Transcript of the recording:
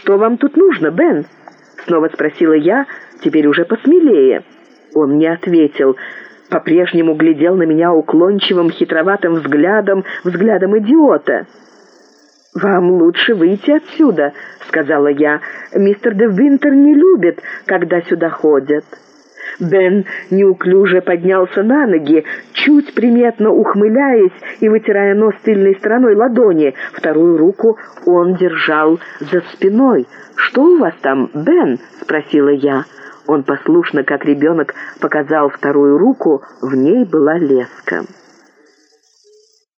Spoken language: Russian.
«Что вам тут нужно, Бен?» — снова спросила я, теперь уже посмелее. Он не ответил, по-прежнему глядел на меня уклончивым, хитроватым взглядом, взглядом идиота. «Вам лучше выйти отсюда», — сказала я. «Мистер де Винтер не любит, когда сюда ходят». Бен неуклюже поднялся на ноги, чуть приметно ухмыляясь и вытирая нос тыльной стороной ладони. Вторую руку он держал за спиной. «Что у вас там, Бен?» — спросила я. Он послушно, как ребенок, показал вторую руку, в ней была леска.